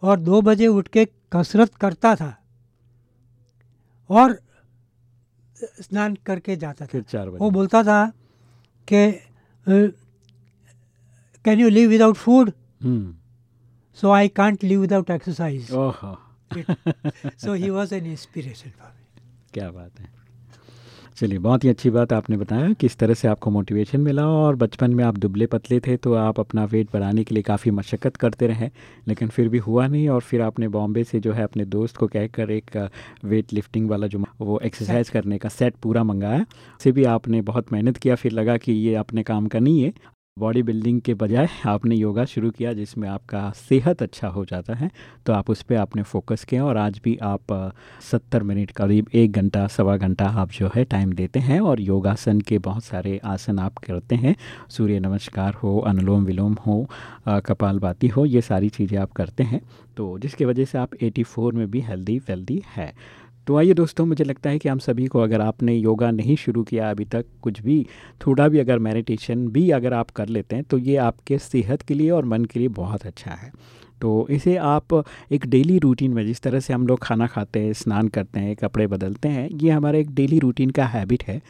और दो बजे उठ के कसरत करता था। और स्नान करके जाता था। फिर चार वो बोलता था कि can you live without food so I can't live without exercise so he was an inspiration for me क्या बात है। चलिए बहुत ही अच्छी बात आपने बताया किस तरह से आपको मोटिवेशन मिला और बचपन में आप दुबले पतले थे तो आप अपना वेट बढ़ाने के लिए काफ़ी मशक्क़त करते रहे लेकिन फिर भी हुआ नहीं और फिर आपने बॉम्बे से जो है अपने दोस्त को कहकर एक वेट लिफ्टिंग वाला जो वो एक्सरसाइज करने का सेट पूरा मंगाया। उसे भी आपने बहुत मेहनत किया फिर लगा कि ये अपने काम का नहीं है। बॉडी बिल्डिंग के बजाय आपने योगा शुरू किया जिसमें आपका सेहत अच्छा हो जाता है तो आप उस पर आपने फोकस किया और आज भी आप सत्तर मिनट करीब, एक घंटा, सवा घंटा आप जो है टाइम देते हैं और योगासन के बहुत सारे आसन आप करते हैं। सूर्य नमस्कार हो, अनुलोम विलोम हो कपालभाति हो, ये सारी चीज़ें आप करते हैं तो जिसकी वजह से आप 84 में भी हेल्दी वेल्दी है। तो आइए दोस्तों, मुझे लगता है कि हम सभी को अगर आपने योगा नहीं शुरू किया अभी तक, कुछ भी, थोड़ा भी अगर मेडिटेशन भी अगर आप कर लेते हैं तो ये आपके सेहत के लिए और मन के लिए बहुत अच्छा है। तो इसे आप एक डेली रूटीन में, जिस तरह से हम लोग खाना खाते हैं, स्नान करते हैं, कपड़े बदलते हैं, ये हमारा एक डेली रूटीन का हैबिट है।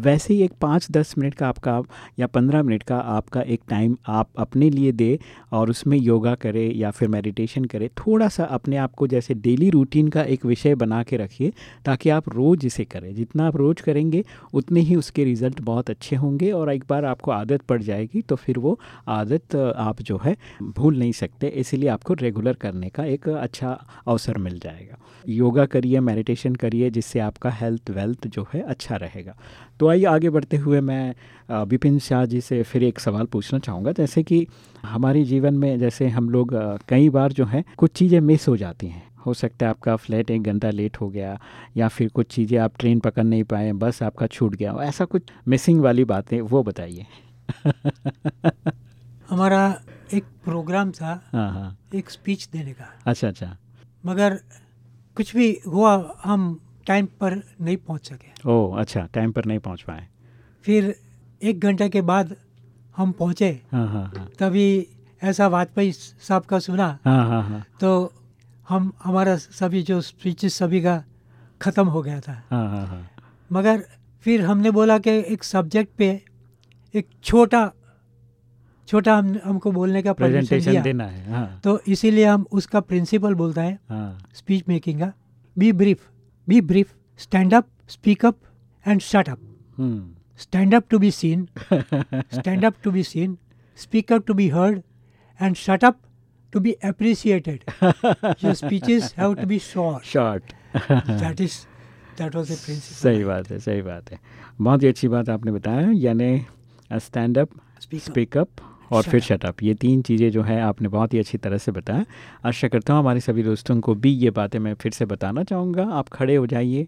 वैसे ही एक पाँच दस मिनट का आपका या पंद्रह मिनट का आपका एक टाइम आप अपने लिए दे और उसमें योगा करें या फिर मेडिटेशन करें। थोड़ा सा अपने आप को जैसे डेली रूटीन का एक विषय बना के रखिए ताकि आप रोज़ इसे करें। जितना आप रोज़ करेंगे, उतने ही उसके रिज़ल्ट बहुत अच्छे होंगे और एक बार आपको आदत पड़ जाएगी तो फिर वो आदत आप जो है भूल नहीं सकते। इसीलिए आपको रेगुलर करने का एक अच्छा अवसर मिल जाएगा। योगा करिए, मेडिटेशन करिए जिससे आपका हेल्थ वेल्थ जो है अच्छा रहेगा। तो आइए आगे बढ़ते हुए मैं विपिन शाह जी से फिर एक सवाल पूछना चाहूँगा। जैसे कि हमारे जीवन में जैसे हम लोग कई बार जो है कुछ चीज़ें मिस हो जाती हैं। हो सकता है आपका फ़्लाइट एक घंटा लेट हो गया या फिर कुछ चीज़ें आप ट्रेन पकड़ नहीं पाए बस आपका छूट गया ऐसा कुछ मिसिंग वाली बातें वो बताइए। हमारा एक प्रोग्राम था हाँ हाँ। एक स्पीच देने का। अच्छा अच्छा। मगर कुछ भी हुआ हम टाइम पर नहीं पहुँच सके। ओह अच्छा टाइम पर नहीं पहुँच पाए। फिर एक घंटे के बाद हम पहुँचे। हाँ हाँ हाँ। तभी ऐसा वाजपेयी साहब का सुना। हाँ हाँ हाँ। तो हम हमारा सभी जो स्पीचेस सभी का ख़त्म हो गया था। हाँ हाँ हाँ। मगर फिर हमने बोला कि एक सब्जेक्ट पे एक छोटा छोटा हम हमको बोलने का प्रेजेंटेशन देना है हाँ। तो इसीलिए हम उसका प्रिंसिपल बोलता है हाँ। स्पीच मेकिंग का। Be brief Be brief stand up speak up and shut up hmm stand up to be seen, stand up to be seen, speak up to be heard, and shut up to be appreciated. Your speeches have to be short. Short That is, that was the principle. सही बात है सही बात है बहुत ही अच्छी बात आपने बताया यानी stand up Speak up. Speak up और फिर शटअप ये तीन चीज़ें जो हैं आपने बहुत ही अच्छी तरह से बताया आशा करता हूँ हमारे सभी दोस्तों को भी ये बातें मैं फिर से बताना चाहूँगा। आप खड़े हो जाइए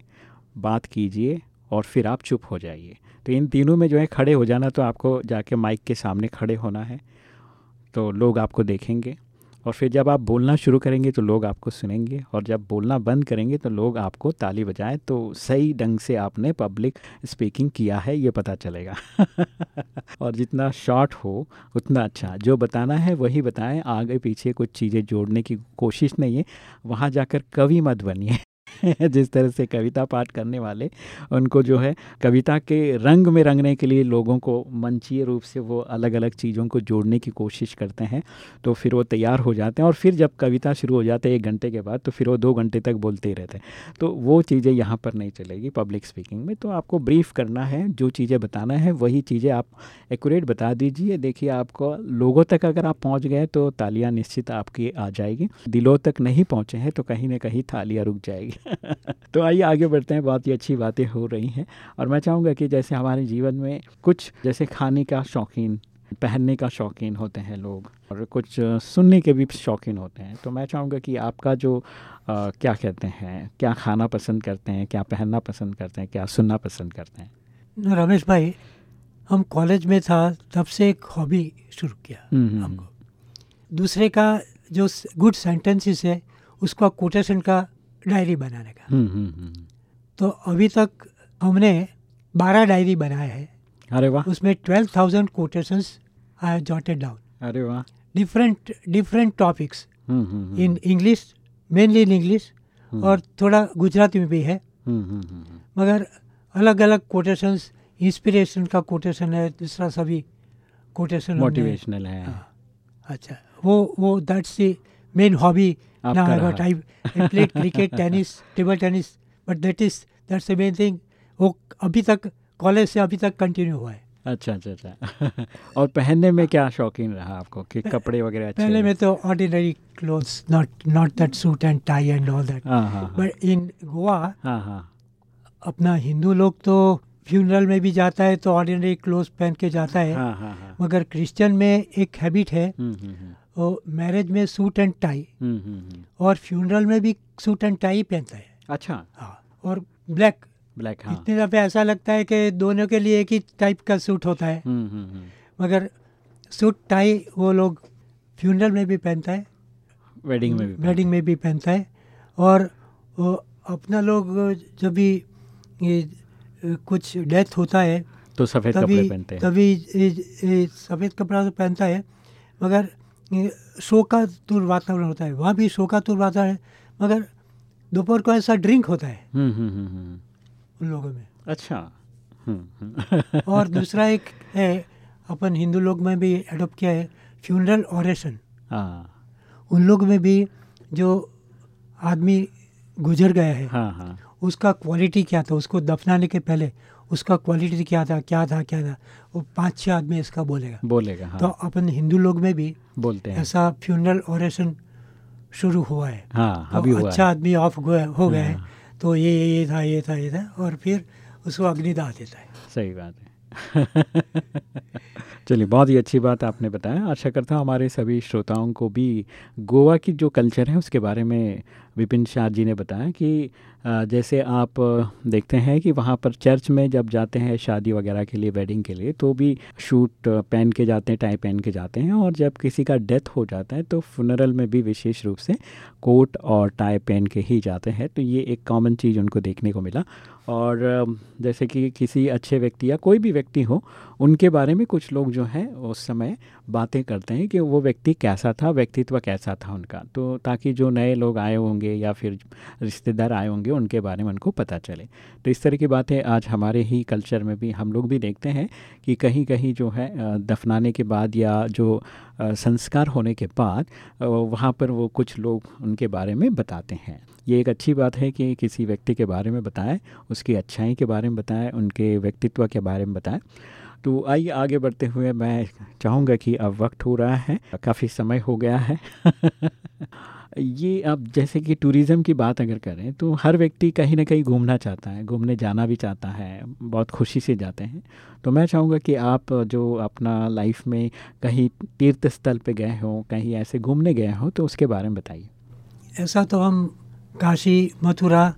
बात कीजिए और फिर आप चुप हो जाइए। तो इन तीनों में जो है खड़े हो जाना तो आपको जाके माइक के सामने खड़े होना है। तो लोग आपको देखेंगे। और फिर जब आप बोलना शुरू करेंगे तो लोग आपको सुनेंगे और जब बोलना बंद करेंगे तो लोग आपको ताली बजाएँ तो सही ढंग से आपने पब्लिक स्पीकिंग किया है, ये पता चलेगा। और जितना शॉर्ट हो, उतना अच्छा। जो बताना है, वही बताएँ। आगे पीछे कुछ चीज़ें जोड़ने की कोशिश नहीं है। वहाँ जाकर कवि मत बनिए। जिस तरह से कविता पाठ करने वाले, उनको जो है, कविता के रंग में रंगने के लिए लोगों को मंचीय रूप से वो अलग अलग चीज़ों को जोड़ने की कोशिश करते हैं तो फिर वो तैयार हो जाते हैं और फिर जब कविता शुरू हो जाते हैं एक घंटे के बाद तो फिर वो दो घंटे तक बोलते ही रहते हैं। तो वो चीज़ें यहाँ पर नहीं चलेगी पब्लिक स्पीकिंग में तो आपको ब्रीफ करना है, जो चीज़ें बताना है, वही चीज़ें आप एक्यूरेट बता दीजिए। देखिए, आपको लोगों तक अगर आप पहुँच गए तो तालियाँ निश्चित आपकी आ जाएगी। दिलों तक नहीं पहुँचे हैं तो कहीं ना कहीं थालियाँ रुक जाएगी। तो आइए आगे बढ़ते हैं। बहुत ही अच्छी बातें हो रही हैं। और मैं चाहूँगा कि जैसे हमारे जीवन में कुछ जैसे खाने का शौकीन पहनने का शौकीन होते हैं लोग और कुछ सुनने के भी शौकीन होते हैं। तो मैं चाहूँगा कि आपका जो आ, क्या कहते हैं क्या खाना पसंद करते हैं क्या पहनना पसंद करते हैं क्या सुनना पसंद करते हैं? रमेश भाई हम कॉलेज में था तब से एक हॉबी शुरू किया हम्म, हम्म, हमको। दूसरे का जो गुड सेंटेंसेस है उसका कोटेशन का डायरी बनाने का। हम्म, हम्म, हम्म। तो अभी तक हमने बारह डायरी बनाए हैं। अरे वाह। उसमें twelve thousand quotations I jotted down अरे वाह। Different different topics in English mainly in English और थोड़ा गुजराती में भी है। मगर अलग अलग कोटेशंस इंस्पिरेशन का कोटेशन है दूसरा सभी कोटेशन मोटिवेशनल है। अच्छा वो वो that's the main hobby now I रहा। got I, I played cricket tennis table tennis but that is that's the main thing. वो अभी तक कॉलेज से अभी तक कंटिन्यू हुआ है। अच्छा अच्छा अच्छा। और पहनने में क्या शौकीन रहा आपको? कि कपड़े वगैरह अच्छे पहले में तो ordinary clothes not not that suit and tie and all that but in Goa अपना हिंदू लोग तो फ्यूनरल में भी जाता है तो ऑर्डिनरी क्लोथ्स पहन के जाता है। हाँ हाँ हाँ। मगर क्रिश्चियन में एक हैबिट है वो मैरिज में सूट एंड टाई। और फ्यूनरल में भी सूट एंड टाई पहनता है। अच्छा। हाँ और ब्लैक ब्लैक हाँ। इतने दफ़े ऐसा लगता है कि दोनों के लिए एक ही टाइप का सूट होता है। हम्म, हम्म, हम्म। मगर सूट टाई वो लोग फ्यूनरल में भी पहनता है। वेडिंग में भी वेडिंग में भी पहनता है। और वो अपना लोग जब भी कुछ डेथ होता है तो सफ़ेद कपड़े पहनते हैं। तभी सफ़ेद कपड़ा तो पहनता है मगर शोकातुर वातावरण होता है वहाँ भी शोकातुर वातावरण है मगर दोपहर को ऐसा ड्रिंक होता है। हम्म, हम्म, हम्म। उन लोगों में। अच्छा। और दूसरा एक है अपन हिंदू लोग में भी एडोप्ट किया है फ्यूनरल ऑरेशन हाँ। उन लोग में भी जो आदमी गुजर गया है हाँ हाँ। उसका क्वालिटी क्या था उसको दफनाने के पहले उसका क्वालिटी क्या था क्या था क्या था? वो पाँच छह आदमी इसका बोलेगा। बोलेगा हाँ। तो अपन हिंदू लोग में भी बोलते हैं। ऐसा फ्यूनरल ऑरेशन शुरू हुआ है। हाँ तो अभी हुआ अच्छा आदमी ऑफ़ हो गए हाँ। तो ये ये ये था ये था ये था और फिर उसको अग्निदाह देता है। सही बात है। चलिए, बहुत ही अच्छी बात आपने बताया। आशा करता हूँ हमारे सभी श्रोताओं को भी गोवा की जो कल्चर है, उसके बारे में विपिन शाह जी ने बताया कि जैसे आप देखते हैं कि वहाँ पर चर्च में जब जाते हैं शादी वगैरह के लिए, वेडिंग के लिए तो भी शूट पहन के जाते हैं, टाई पहन के जाते हैं और जब किसी का डेथ हो जाता है तो funeral में भी विशेष रूप से कोट और टाई पहन के ही जाते हैं। तो ये एक कॉमन चीज़ उनको देखने को मिला। और जैसे कि किसी अच्छे व्यक्ति या कोई भी व्यक्ति हो, उनके बारे में कुछ लोग जो हैं, उस समय बातें करते हैं कि वो व्यक्ति कैसा था, व्यक्तित्व कैसा था उनका। तो ताकि जो नए लोग आए होंगे या फिर रिश्तेदार आए होंगे, उनके बारे में उनको पता चले। तो इस तरह की बातें आज हमारे ही कल्चर में भी हम लोग भी देखते हैं कि कहीं कहीं जो है दफनाने के बाद या जो संस्कार होने के बाद वहाँ पर वो कुछ लोग उनके बारे में बताते हैं। ये एक अच्छी बात है कि किसी व्यक्ति के बारे में बताएँ, उसकी अच्छाई के बारे में बताएँ, उनके व्यक्तित्व के बारे में बताएँ। तो आइए आगे बढ़ते हुए मैं चाहूँगा कि अब वक्त हो रहा है काफ़ी समय हो गया है। ये अब जैसे कि टूरिज़्म की बात अगर करें तो हर व्यक्ति कहीं ना कहीं घूमना चाहता है घूमने जाना भी चाहता है बहुत खुशी से जाते हैं। तो मैं चाहूँगा कि आप जो अपना लाइफ में कहीं तीर्थ स्थल पे गए हों कहीं ऐसे घूमने गए हों तो उसके बारे में बताइए। ऐसा तो हम काशी मथुरा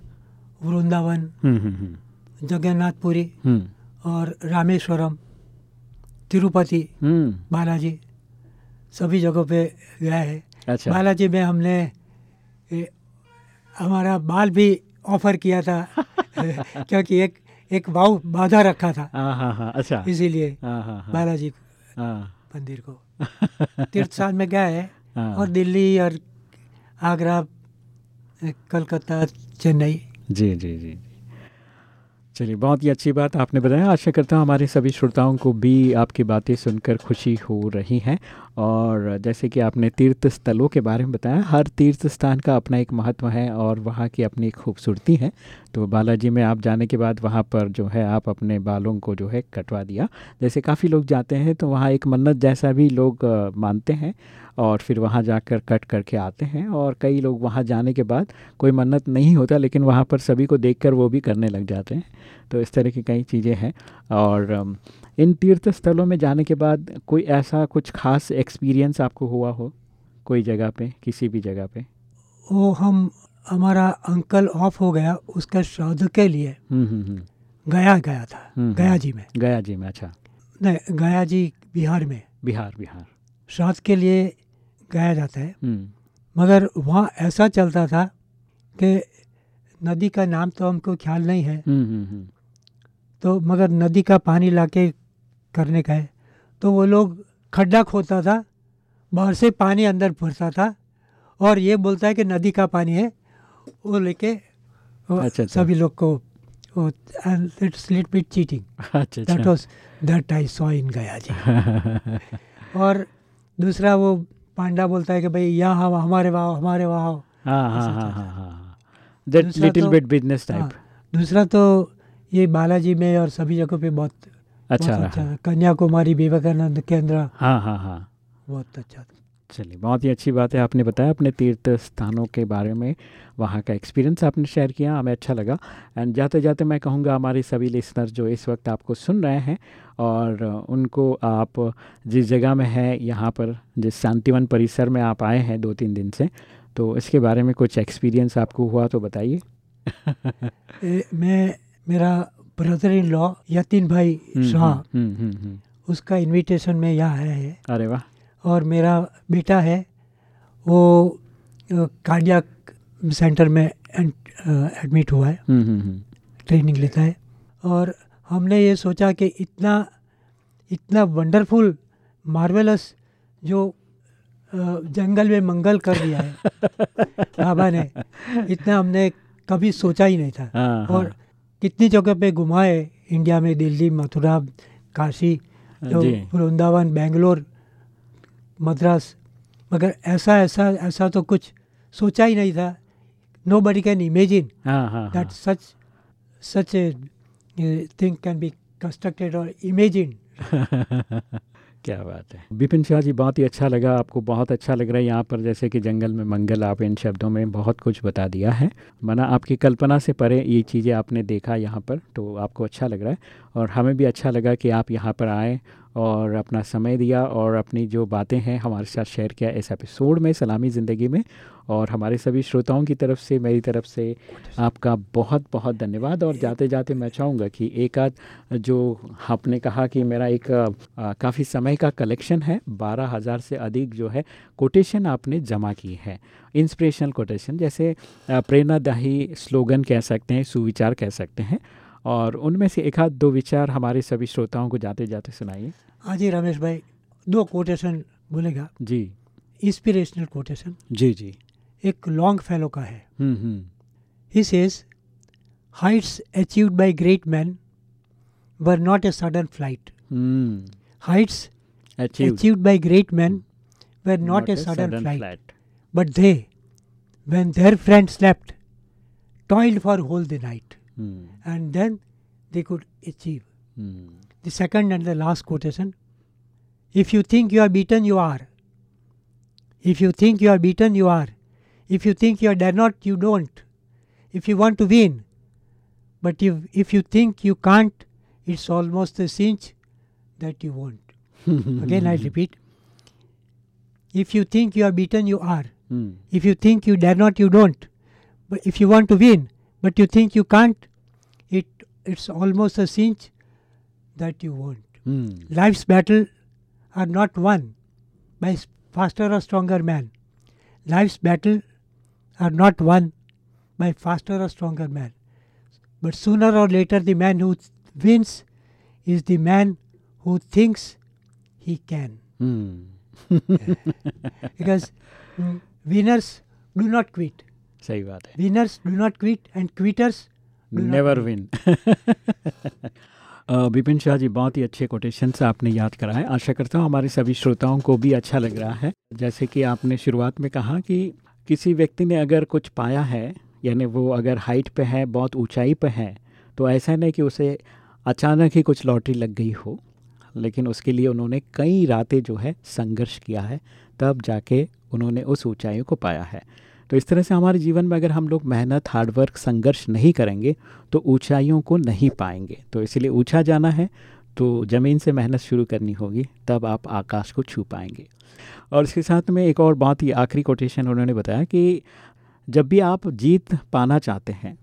वृंदावन हम्म हम्म हम्म। जगन्नाथपुरी और रामेश्वरम तिरुपति हम्म। बालाजी सभी जगहों पे गया है। अच्छा। बालाजी में हमने ए, हमारा बाल भी ऑफ़र किया था क्योंकि एक एक वाव बाधा रखा था। हाँ हाँ हाँ अच्छा। इसीलिए बालाजी मंदिर को। तीर्थ साल में गया है। और दिल्ली और आगरा कलकत्ता चेन्नई। जी जी जी। चलिए, बहुत ही अच्छी बात आपने बताया आशा करता हूँ हमारे सभी श्रोताओं को भी आपकी बातें सुनकर खुशी हो रही हैं। और जैसे कि आपने तीर्थ स्थलों के बारे में बताया, हर तीर्थ स्थान का अपना एक महत्व है और वहाँ की अपनी खूबसूरती है। तो बालाजी, में आप जाने के बाद वहाँ पर जो है आप अपने बालों को जो है कटवा दिया। जैसे काफ़ी लोग जाते हैं तो वहाँ एक मन्नत जैसा भी लोग मानते हैं। और फिर वहाँ जाकर कट करके आते हैं और कई लोग वहाँ जाने के बाद कोई मन्नत नहीं होता लेकिन वहाँ पर सभी को देखकर वो भी करने लग जाते हैं। तो इस तरह की कई चीज़ें हैं और इन तीर्थ स्थलों में जाने के बाद कोई ऐसा कुछ खास एक्सपीरियंस आपको हुआ हो कोई जगह पे किसी भी जगह पे? वो हम हमारा अंकल ऑफ़ हो गया उसका श्राद्ध के लिए। हम्म हम्म हम्म। गया गया था। गया जी में। गया जी में अच्छा। नहीं गया जी बिहार में। बिहार बिहार। श्राद्ध के लिए गया जाता है। हम्म। मगर वहाँ ऐसा चलता था कि नदी का नाम तो हमको ख्याल नहीं है। हम्म हम्म तो मगर नदी का पानी लाके करने का है। तो वो लोग खड्डा खोदता था बाहर से पानी अंदर भरता था और ये बोलता है कि नदी का पानी है वो लेके अच्छा, अच्छा। सभी लोग को it's lit bit cheating that was that I saw in Gaya ji और दूसरा वो पांडा बोलता है कि भाई यहाँ हवा हमारे वहाँ हमारे वहाँ हाँ हाँ हाँ हाँ। हाँ दैट दूसरा लिटिल तो- बिट बिज़नेस हाँ, टाइप दूसरा तो ये बालाजी में और सभी जगहों पे बहुत अच्छा बहुत अच्छा कन्याकुमारी विवेकानंद केंद्र। हाँ हाँ हाँ। बहुत अच्छा चलिए बहुत ही अच्छी बात है आपने बताया अपने तीर्थ स्थानों के बारे में वहाँ का एक्सपीरियंस आपने शेयर किया हमें अच्छा लगा। एंड जाते जाते मैं कहूँगा हमारे सभी लिसनर जो इस वक्त आपको सुन रहे हैं और उनको आप जिस जगह में हैं यहाँ पर जिस शांतिवन परिसर में आप आए हैं दो तीन दिन से तो इसके बारे में कुछ एक्सपीरियंस आपको हुआ तो बताइए। मैं मेरा ब्रदर इन लॉ यतीन भाई हम्म, शाह हम्म, हम्म। उसका इनविटेशन में यहाँ आया है। अरे वाह। और मेरा बेटा है वो कार्डियक सेंटर में एडमिट हुआ है हम्म, हम्म, हम्म। ट्रेनिंग लेता है और हमने ये सोचा कि इतना इतना वंडरफुल मार्वेलस जो जंगल में मंगल कर दिया है बाबा ने इतना हमने कभी सोचा ही नहीं था हाँ, और हाँ। कितनी जगह पे घुमाए इंडिया में दिल्ली मथुरा काशी तो वृंदावन बेंगलोर मद्रास। मगर ऐसा ऐसा ऐसा तो कुछ सोचा ही नहीं था। Nobody can imagine such a uh, thing can be constructed or imagined. क्या बात है। विपिन शाह जी बहुत ही अच्छा लगा आपको बहुत अच्छा लग रहा है यहाँ पर जैसे कि जंगल में मंगल आप इन शब्दों में बहुत कुछ बता दिया है। मना आपकी कल्पना से परे ये चीज़ें आपने देखा यहाँ पर तो आपको अच्छा लग रहा है। और हमें भी अच्छा लगा कि आप यहाँ पर आए और अपना समय दिया और अपनी जो बातें हैं हमारे साथ शेयर किया इस एपिसोड में, सलामी ज़िंदगी में। और हमारे सभी श्रोताओं की तरफ़ से, मेरी तरफ़ से आपका बहुत बहुत धन्यवाद। और जाते जाते मैं चाहूँगा कि एक आध जो आपने कहा कि मेरा एक काफ़ी समय का कलेक्शन है, बारह हज़ार से अधिक जो है कोटेशन आपने जमा की है। इंस्पिरेशनल कोटेशन जैसे प्रेरणादाही स्लोगन कह सकते हैं, सुविचार कह सकते हैं। और उनमें से एक आध दो विचार हमारे सभी श्रोताओं को जाते जाते सुनाइए। हाँ जी रमेश भाई दो कोटेशन बोलेगा? जी। इंस्पिरेशनल कोटेशन जी जी। एक लॉन्ग फेलो का है। हम्म हम्म। Heights achieved by great man were not a sudden flight heights achieved by great man were not a sudden flight but they when their friend slept toiled for whole the night and then they could achieve The second and the last quotation If you think you are beaten, you are. If you think you are beaten, you are. If you think you are dare not, you don't. If you want to win, but if, if you think you can't, it's almost a cinch that you won't. Again, I repeat. If you think you are beaten, you are. Hmm. If you think you dare not, you don't. But if you want to win, but you think you can't, it it's almost a cinch that you won't. Hmm. Life's battle are not won by s- faster or stronger man. life's battle are not won by faster or stronger man. But sooner or later, the man who wins is the man who thinks he can. Because mm, winners do not quit. सही बात है Winners do not quit, and quitters do not never win. Win Vipin Shah ji, बहुत ही अच्छे कोटेशन से आपने याद कराए। आशा करता हूँ हमारे सभी श्रोताओं को भी अच्छा लग रहा है। जैसे कि आपने शुरुआत में कहा कि किसी व्यक्ति ने अगर कुछ पाया है, यानी वो अगर हाइट पे है, बहुत ऊंचाई पे है तो ऐसा नहीं कि उसे अचानक ही कुछ लॉटरी लग गई हो, लेकिन उसके लिए उन्होंने कई रातें जो है संघर्ष किया है, तब जाके उन्होंने उस ऊंचाइयों को पाया है। तो इस तरह से हमारे जीवन में अगर हम लोग मेहनत हार्डवर्क संघर्ष नहीं करेंगे तो ऊंचाइयों को नहीं पाएँगे। तो इसलिए ऊँचा जाना है तो ज़मीन से मेहनत शुरू करनी होगी, तब आप आकाश को छू पाएँगे। और इसके साथ में एक और बहुत ही आखिरी कोटेशन उन्होंने बताया कि जब भी आप जीत पाना चाहते हैं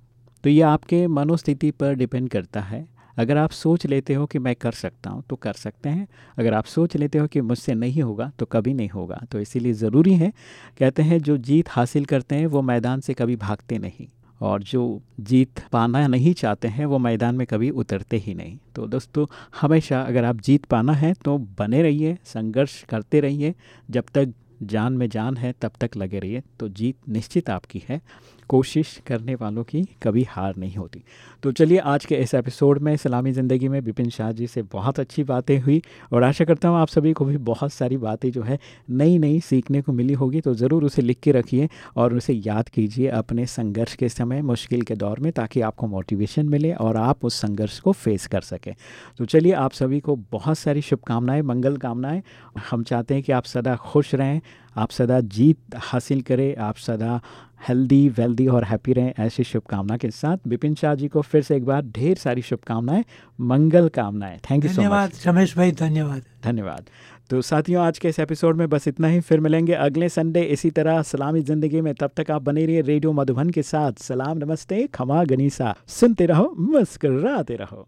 तो ये आपके मनोस्थिति पर डिपेंड करता है। अगर आप सोच लेते हो कि मैं कर सकता हूँ तो कर सकते हैं। अगर आप सोच लेते हो कि मुझसे नहीं होगा तो कभी नहीं होगा। तो इसीलिए ज़रूरी है, कहते हैं, जो जीत हासिल करते हैं, वो मैदान से कभी भागते नहीं। और जो जीत पाना नहीं चाहते हैं, वो मैदान में कभी उतरते ही नहीं। तो दोस्तों, हमेशा अगर आप जीत पाना है तो बने रहिए, संघर्ष करते रहिए। जब तक जान में जान है, तब तक लगे रहिए। तो जीत निश्चित आपकी है। कोशिश करने वालों की कभी हार नहीं होती। तो चलिए आज के इस एपिसोड में सलामी ज़िंदगी में बिपिन शाह जी से बहुत अच्छी बातें हुई और आशा करता हूँ आप सभी को भी बहुत सारी बातें जो है नई नई सीखने को मिली होगी। तो ज़रूर उसे लिख के रखिए और उसे याद कीजिए अपने संघर्ष के समय मुश्किल के दौर में ताकि आपको मोटिवेशन मिले और आप उस संघर्ष को फेस कर सकें। तो चलिए आप सभी को बहुत सारी शुभकामनाएँ, मंगल कामनाएँ। हम चाहते हैं कि आप सदा खुश रहें, आप सदा जीत हासिल करें, आप सदा हेल्दी वेल्दी और हैप्पी रहें ऐसी शुभकामना के साथ। बिपिन शाह जी को फिर से एक बार ढेर सारी शुभकामनाएँ मंगल कामनाएँ। थैंक यू सो धन्यवाद मच रमेश भाई धन्यवाद। धन्यवाद। तो साथियों आज के इस एपिसोड में बस इतना ही। फिर मिलेंगे अगले संडे इसी तरह सलामी ज़िंदगी में। तब तक आप बने रहिए रेडियो मधुबन के साथ। सलाम नमस्ते खमा गनीसा। सुनते रहो मुस्कराते रहो।